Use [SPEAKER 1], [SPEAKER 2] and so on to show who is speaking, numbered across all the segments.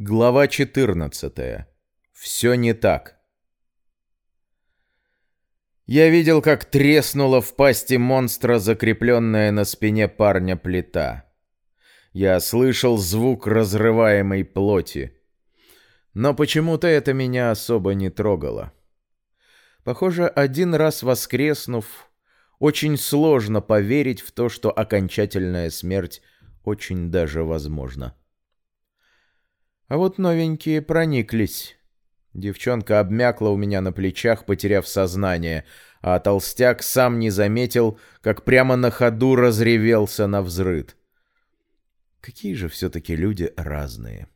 [SPEAKER 1] Глава 14. Все не так. Я видел, как треснула в пасти монстра закрепленная на спине парня плита. Я слышал звук разрываемой плоти. Но почему-то это меня особо не трогало. Похоже, один раз воскреснув, очень сложно поверить в то, что окончательная смерть очень даже возможна. А вот новенькие прониклись. Девчонка обмякла у меня на плечах, потеряв сознание, а толстяк сам не заметил, как прямо на ходу разревелся на взрыд. Какие же все-таки люди разные.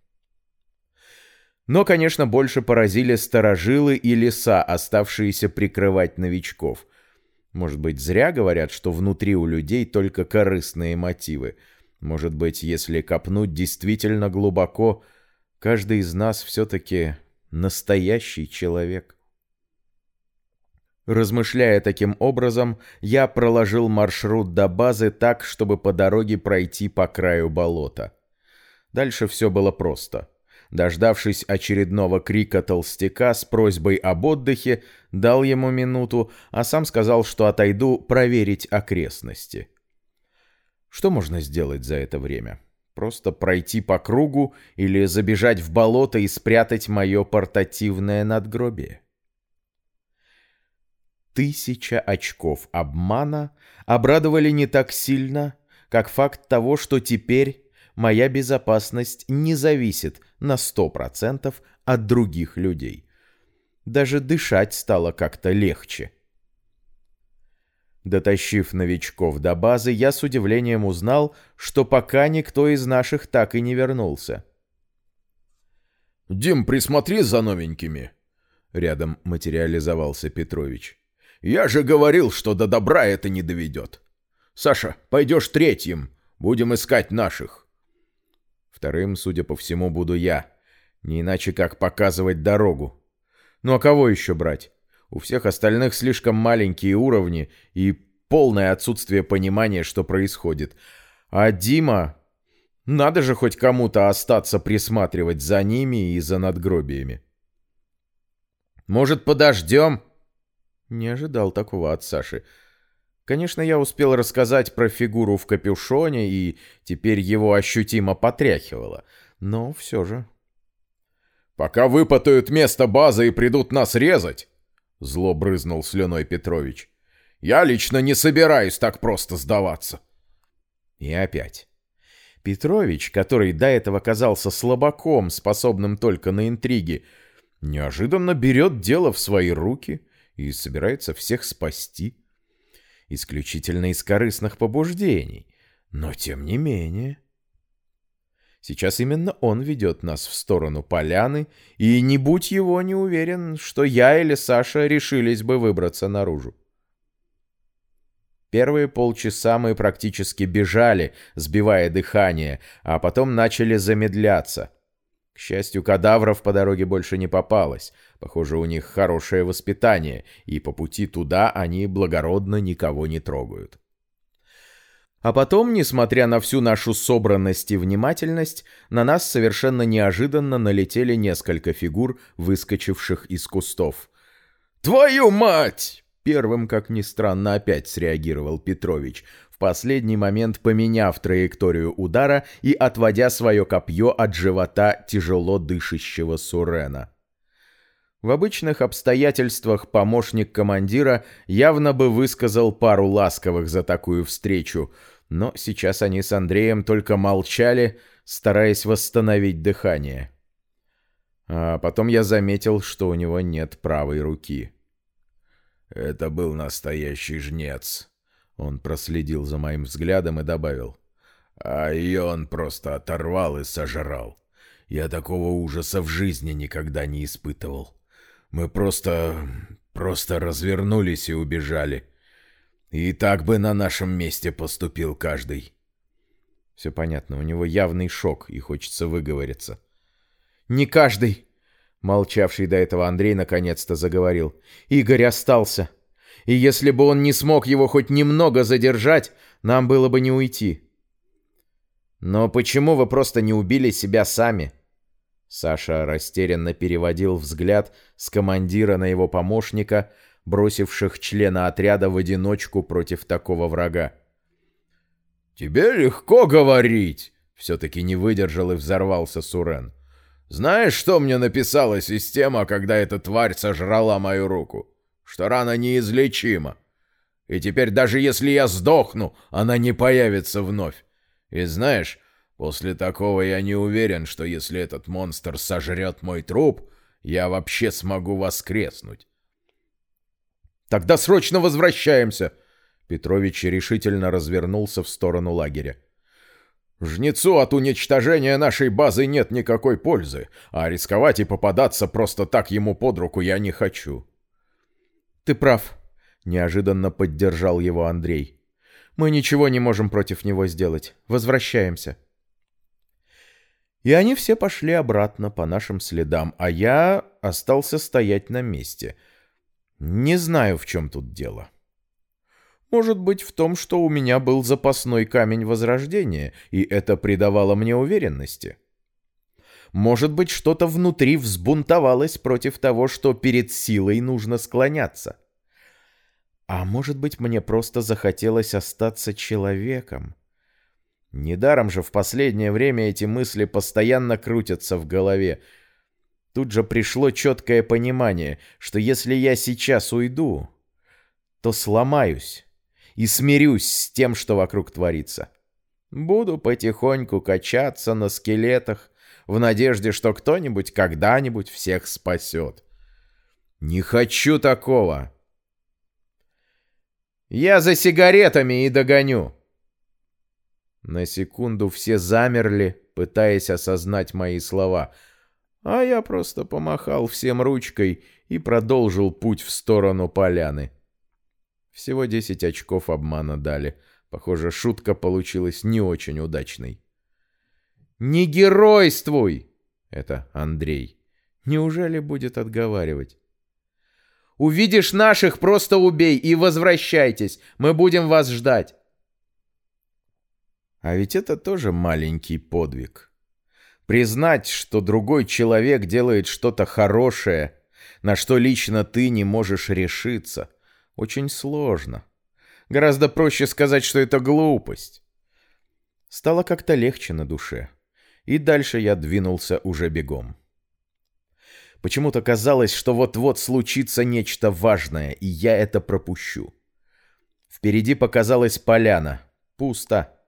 [SPEAKER 1] Но, конечно, больше поразили сторожилы и леса, оставшиеся прикрывать новичков. Может быть, зря говорят, что внутри у людей только корыстные мотивы. Может быть, если копнуть действительно глубоко, Каждый из нас все-таки настоящий человек. Размышляя таким образом, я проложил маршрут до базы так, чтобы по дороге пройти по краю болота. Дальше все было просто. Дождавшись очередного крика толстяка с просьбой об отдыхе, дал ему минуту, а сам сказал, что отойду проверить окрестности. Что можно сделать за это время? Просто пройти по кругу или забежать в болото и спрятать мое портативное надгробие. Тысяча очков обмана обрадовали не так сильно, как факт того, что теперь моя безопасность не зависит на сто процентов от других людей. Даже дышать стало как-то легче. Дотащив новичков до базы, я с удивлением узнал, что пока никто из наших так и не вернулся.
[SPEAKER 2] «Дим, присмотри за новенькими!» Рядом материализовался Петрович. «Я же говорил, что до добра это не доведет. Саша, пойдешь третьим, будем искать наших».
[SPEAKER 1] Вторым, судя по всему, буду я. Не иначе как показывать дорогу. Ну а кого еще брать? У всех остальных слишком маленькие уровни и полное отсутствие понимания, что происходит. А Дима... Надо же хоть кому-то остаться присматривать за ними и за надгробиями. «Может, подождем?» Не ожидал такого от Саши. Конечно, я успел рассказать про фигуру в капюшоне, и теперь его ощутимо потряхивало. Но все же...
[SPEAKER 2] «Пока выпотают место базы и придут нас резать, Зло брызнул слюной Петрович. «Я лично не собираюсь так просто сдаваться».
[SPEAKER 1] И опять. Петрович, который до этого казался слабаком, способным только на интриги, неожиданно берет дело в свои руки и собирается всех спасти. Исключительно из корыстных побуждений, но тем не менее... Сейчас именно он ведет нас в сторону поляны, и не будь его, не уверен, что я или Саша решились бы выбраться наружу. Первые полчаса мы практически бежали, сбивая дыхание, а потом начали замедляться. К счастью, кадавров по дороге больше не попалось. Похоже, у них хорошее воспитание, и по пути туда они благородно никого не трогают. А потом, несмотря на всю нашу собранность и внимательность, на нас совершенно неожиданно налетели несколько фигур, выскочивших из кустов.
[SPEAKER 2] «Твою мать!»
[SPEAKER 1] Первым, как ни странно, опять среагировал Петрович, в последний момент поменяв траекторию удара и отводя свое копье от живота тяжело дышащего Сурена. В обычных обстоятельствах помощник командира явно бы высказал пару ласковых за такую встречу, но сейчас они с Андреем только молчали, стараясь восстановить дыхание. А потом я заметил, что у него нет правой руки.
[SPEAKER 2] «Это был настоящий жнец», — он проследил за моим взглядом и добавил. «А ее он просто оторвал и сожрал. Я такого ужаса в жизни никогда не испытывал». Мы просто... просто развернулись и убежали. И так бы на нашем месте поступил каждый.
[SPEAKER 1] Все понятно, у него явный шок, и хочется выговориться. «Не каждый!» Молчавший до этого Андрей наконец-то заговорил. «Игорь остался. И если бы он не смог его хоть немного задержать, нам было бы не уйти». «Но почему вы просто не убили себя сами?» Саша растерянно переводил взгляд с командира на его помощника, бросивших члена отряда в одиночку против такого врага.
[SPEAKER 2] «Тебе легко говорить!» — все-таки не выдержал и взорвался Сурен. «Знаешь, что мне написала система, когда эта тварь сожрала мою руку? Что рана неизлечима. И теперь даже если я сдохну, она не появится вновь. И знаешь, после такого я не уверен, что если этот монстр сожрет мой труп, я вообще смогу воскреснуть.
[SPEAKER 1] «Тогда срочно возвращаемся!» Петрович решительно развернулся в сторону лагеря. «Жнецу от уничтожения нашей базы нет никакой пользы, а рисковать и попадаться просто так ему под руку я не хочу». «Ты прав», — неожиданно поддержал его Андрей. «Мы ничего не можем против него сделать. Возвращаемся». И они все пошли обратно по нашим следам, а я остался стоять на месте. Не знаю, в чем тут дело. Может быть, в том, что у меня был запасной камень возрождения, и это придавало мне уверенности. Может быть, что-то внутри взбунтовалось против того, что перед силой нужно склоняться. А может быть, мне просто захотелось остаться человеком. Недаром же в последнее время эти мысли постоянно крутятся в голове. Тут же пришло четкое понимание, что если я сейчас уйду, то сломаюсь и смирюсь с тем, что вокруг творится. Буду потихоньку качаться на скелетах, в надежде, что кто-нибудь когда-нибудь всех спасет. Не хочу такого. Я за сигаретами и догоню. На секунду все замерли, пытаясь осознать мои слова, а я просто помахал всем ручкой и продолжил путь в сторону поляны. Всего десять очков обмана дали. Похоже, шутка получилась не очень удачной. «Не геройствуй!» — это Андрей. Неужели будет отговаривать? Увидишь наших, просто убей и возвращайтесь. Мы будем вас ждать. А ведь это тоже маленький подвиг. Признать, что другой человек делает что-то хорошее, на что лично ты не можешь решиться, очень сложно. Гораздо проще сказать, что это глупость. Стало как-то легче на душе. И дальше я двинулся уже бегом. Почему-то казалось, что вот-вот случится нечто важное, и я это пропущу. Впереди показалась поляна. Пусто.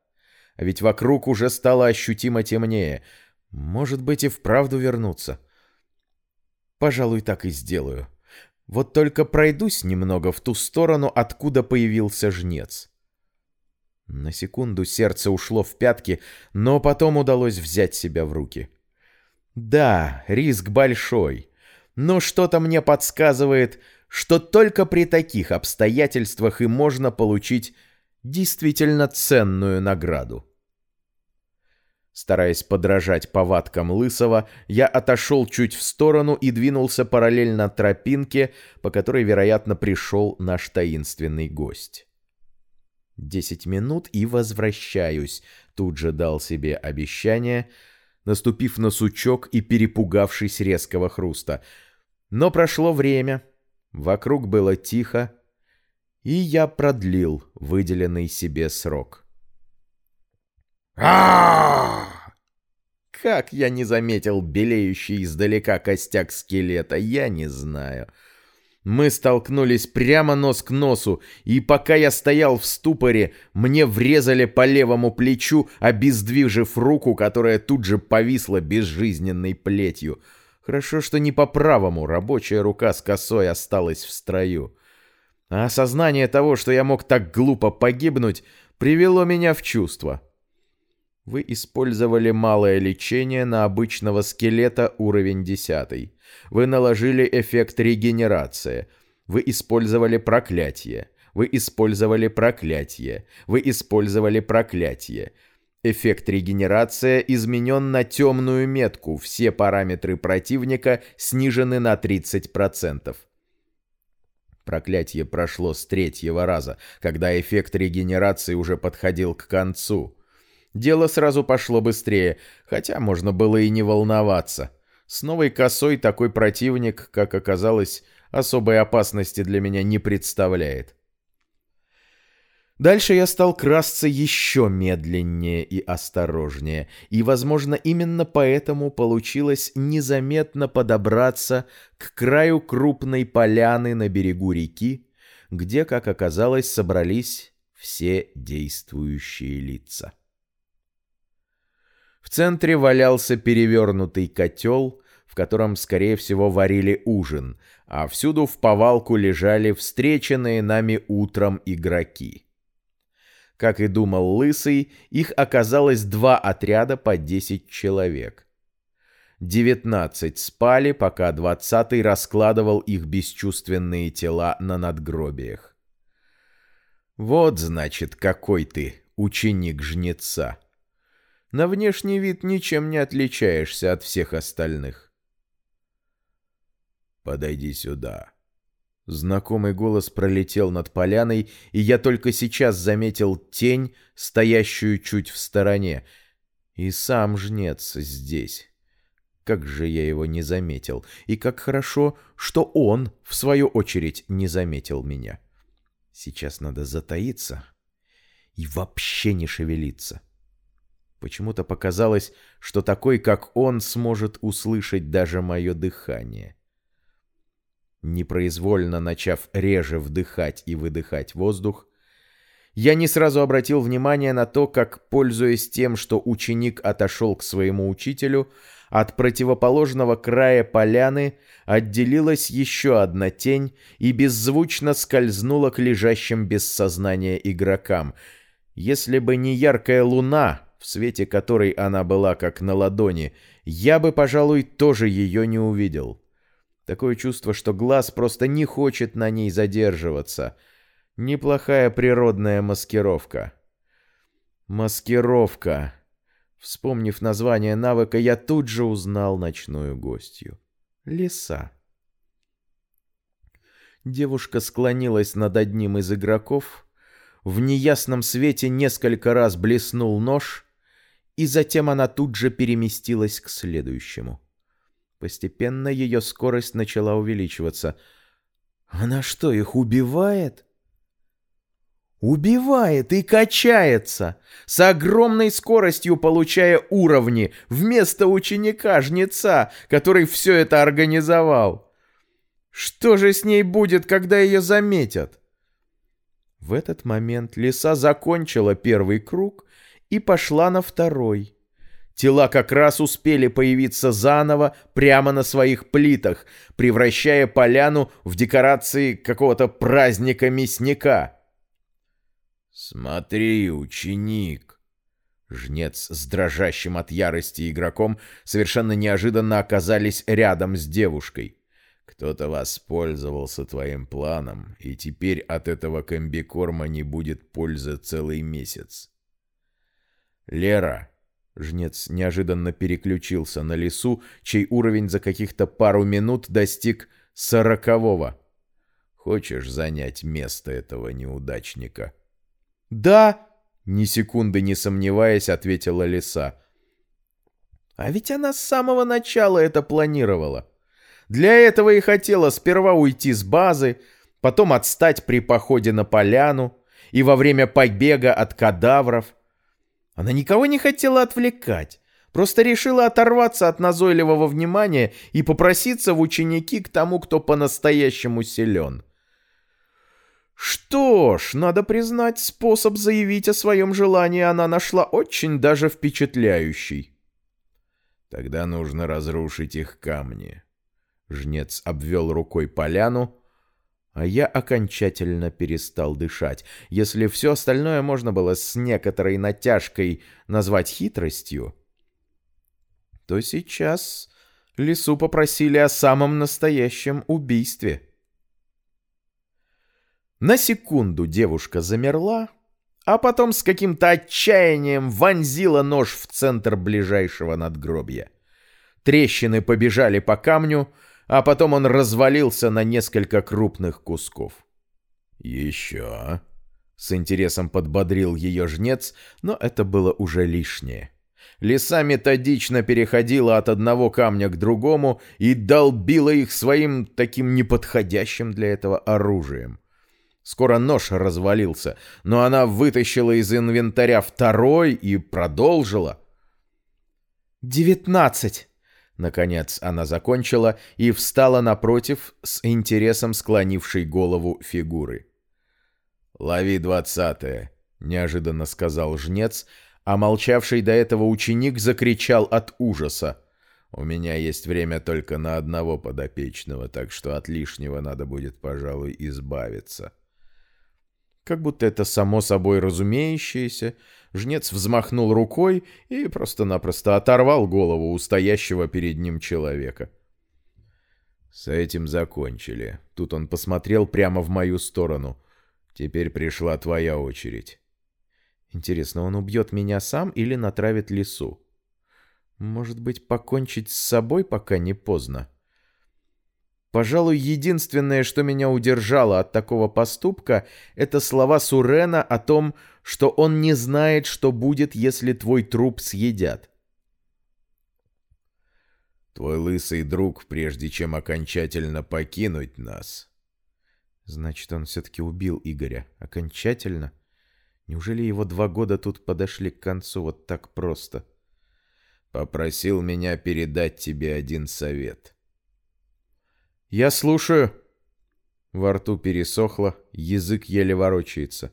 [SPEAKER 1] А ведь вокруг уже стало ощутимо темнее. Может быть и вправду вернуться. Пожалуй, так и сделаю. Вот только пройдусь немного в ту сторону, откуда появился жнец. На секунду сердце ушло в пятки, но потом удалось взять себя в руки. Да, риск большой, но что-то мне подсказывает, что только при таких обстоятельствах и можно получить действительно ценную награду. Стараясь подражать повадкам Лысого, я отошел чуть в сторону и двинулся параллельно тропинке, по которой, вероятно, пришел наш таинственный гость. «Десять минут и возвращаюсь», — тут же дал себе обещание — наступив на сучок и перепугавшись резкого хруста. Но прошло время, вокруг было тихо, и я продлил выделенный себе срок. а Как я не заметил белеющий издалека костяк скелета, я не знаю. — мы столкнулись прямо нос к носу, и пока я стоял в ступоре, мне врезали по левому плечу, обездвижив руку, которая тут же повисла безжизненной плетью. Хорошо, что не по правому, рабочая рука с косой осталась в строю. А осознание того, что я мог так глупо погибнуть, привело меня в чувство. Вы использовали малое лечение на обычного скелета уровень 10. Вы наложили эффект регенерации. Вы использовали проклятие. Вы использовали проклятие. Вы использовали проклятие. Эффект регенерация изменен на темную метку. Все параметры противника снижены на 30%. Проклятие прошло с третьего раза, когда эффект регенерации уже подходил к концу. Дело сразу пошло быстрее, хотя можно было и не волноваться. С новой косой такой противник, как оказалось, особой опасности для меня не представляет. Дальше я стал красться еще медленнее и осторожнее, и, возможно, именно поэтому получилось незаметно подобраться к краю крупной поляны на берегу реки, где, как оказалось, собрались все действующие лица. В центре валялся перевернутый котел, в котором, скорее всего, варили ужин, а всюду в повалку лежали встреченные нами утром игроки. Как и думал Лысый, их оказалось два отряда по десять человек. Девятнадцать спали, пока двадцатый раскладывал их бесчувственные тела на надгробиях. Вот, значит, какой ты, ученик жнеца. На внешний вид ничем не отличаешься от всех остальных.
[SPEAKER 2] «Подойди сюда»,
[SPEAKER 1] Знакомый голос пролетел над поляной, и я только сейчас заметил тень, стоящую чуть в стороне. И сам жнец здесь. Как же я его не заметил. И как хорошо, что он, в свою очередь, не заметил меня. Сейчас надо затаиться и вообще не шевелиться. Почему-то показалось, что такой, как он, сможет услышать даже мое дыхание. — непроизвольно начав реже вдыхать и выдыхать воздух, я не сразу обратил внимание на то, как, пользуясь тем, что ученик отошел к своему учителю, от противоположного края поляны отделилась еще одна тень и беззвучно скользнула к лежащим без сознания игрокам. Если бы не яркая луна, в свете которой она была как на ладони, я бы, пожалуй, тоже ее не увидел. Такое чувство, что глаз просто не хочет на ней задерживаться. Неплохая природная маскировка. Маскировка. Вспомнив название навыка, я тут же узнал ночную гостью. Лиса. Девушка склонилась над одним из игроков. В неясном свете несколько раз блеснул нож, и затем она тут же переместилась к следующему. Постепенно ее скорость начала увеличиваться. Она что, их убивает? Убивает и качается, с огромной скоростью получая уровни вместо ученика-жнеца, который все это организовал. Что же с ней будет, когда ее заметят? В этот момент лиса закончила первый круг и пошла на второй. Тела как раз успели появиться заново прямо на своих плитах, превращая поляну в декорации какого-то праздника мясника.
[SPEAKER 2] «Смотри, ученик!»
[SPEAKER 1] Жнец с дрожащим от ярости игроком совершенно неожиданно оказались рядом с девушкой.
[SPEAKER 2] «Кто-то воспользовался твоим планом, и теперь от этого комбикорма не будет пользы целый месяц».
[SPEAKER 1] «Лера!» Жнец неожиданно переключился на лесу, чей уровень за каких-то пару минут достиг сорокового.
[SPEAKER 2] «Хочешь занять место этого неудачника?»
[SPEAKER 1] «Да!» — ни секунды не сомневаясь, ответила лиса. «А ведь она с самого начала это планировала. Для этого и хотела сперва уйти с базы, потом отстать при походе на поляну и во время побега от кадавров». Она никого не хотела отвлекать, просто решила оторваться от назойливого внимания и попроситься в ученики к тому, кто по-настоящему силен. Что ж, надо признать, способ заявить о своем желании она нашла очень даже впечатляющий.
[SPEAKER 2] Тогда нужно разрушить их камни.
[SPEAKER 1] Жнец обвел рукой поляну, а я окончательно перестал дышать. Если все остальное можно было с некоторой натяжкой назвать хитростью, то сейчас лесу попросили о самом настоящем убийстве. На секунду девушка замерла, а потом с каким-то отчаянием вонзила нож в центр ближайшего надгробья. Трещины побежали по камню, а потом он развалился на несколько крупных кусков.
[SPEAKER 2] «Еще?»
[SPEAKER 1] — с интересом подбодрил ее жнец, но это было уже лишнее. Лиса методично переходила от одного камня к другому и долбила их своим таким неподходящим для этого оружием. Скоро нож развалился, но она вытащила из инвентаря второй и продолжила.
[SPEAKER 3] «Девятнадцать!»
[SPEAKER 1] Наконец она закончила и встала напротив с интересом склонившей голову фигуры. «Лови двадцатое», — неожиданно сказал жнец, а молчавший до этого ученик закричал от ужаса. «У меня есть время только на одного подопечного, так что от лишнего надо будет, пожалуй, избавиться». Как будто это само собой разумеющееся, жнец взмахнул рукой и просто-напросто оторвал голову у стоящего перед ним человека. «С этим закончили». Тут он посмотрел прямо в мою сторону. «Теперь пришла твоя очередь». Интересно, он убьет меня сам или натравит лесу? Может быть, покончить с собой, пока не поздно? Пожалуй, единственное, что меня удержало от такого поступка, это слова Сурена о том, что он не знает, что будет, если твой труп съедят.
[SPEAKER 2] Твой лысый друг, прежде чем окончательно покинуть нас...
[SPEAKER 1] Значит, он все-таки убил Игоря. Окончательно? — Неужели его два года тут подошли к концу вот так просто?
[SPEAKER 2] Попросил меня передать тебе один совет.
[SPEAKER 1] Я слушаю. Во рту пересохло, язык еле ворочается.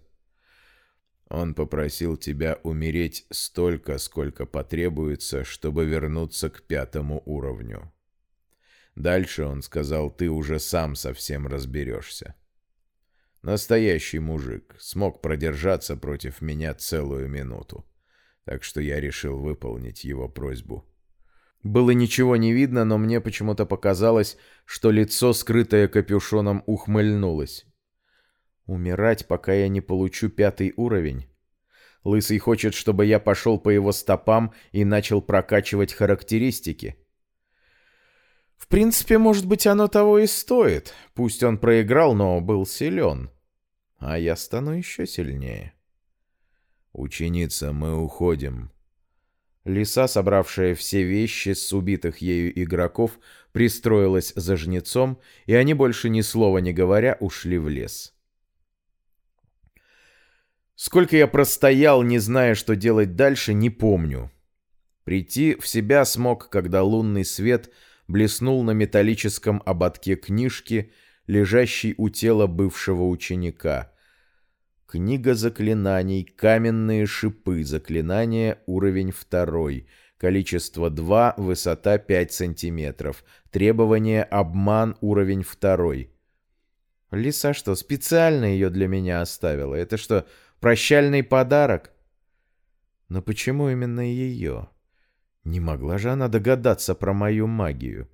[SPEAKER 2] Он попросил тебя умереть столько, сколько потребуется, чтобы вернуться к пятому уровню. Дальше он сказал, ты уже сам совсем разберешься. Настоящий мужик, смог продержаться против меня целую минуту. Так что я решил выполнить его просьбу.
[SPEAKER 1] Было ничего не видно, но мне почему-то показалось, что лицо, скрытое капюшоном, ухмыльнулось. Умирать, пока я не получу пятый уровень? Лысый хочет, чтобы я пошел по его стопам и начал прокачивать характеристики. В принципе, может быть, оно того и стоит. Пусть он проиграл, но был силен. А я стану еще сильнее.
[SPEAKER 2] «Ученица, мы уходим».
[SPEAKER 1] Лиса, собравшая все вещи с убитых ею игроков, пристроилась за жнецом, и они больше ни слова не говоря ушли в лес. Сколько я простоял, не зная, что делать дальше, не помню. Прийти в себя смог, когда лунный свет — блеснул на металлическом ободке книжки, лежащей у тела бывшего ученика. Книга заклинаний, каменные шипы, заклинание, уровень второй, количество 2, высота 5 сантиметров, требование обман, уровень второй. Лиса что, специально ее для меня оставила? Это что, прощальный подарок? Но почему именно ее? Не могла же она догадаться про мою магию.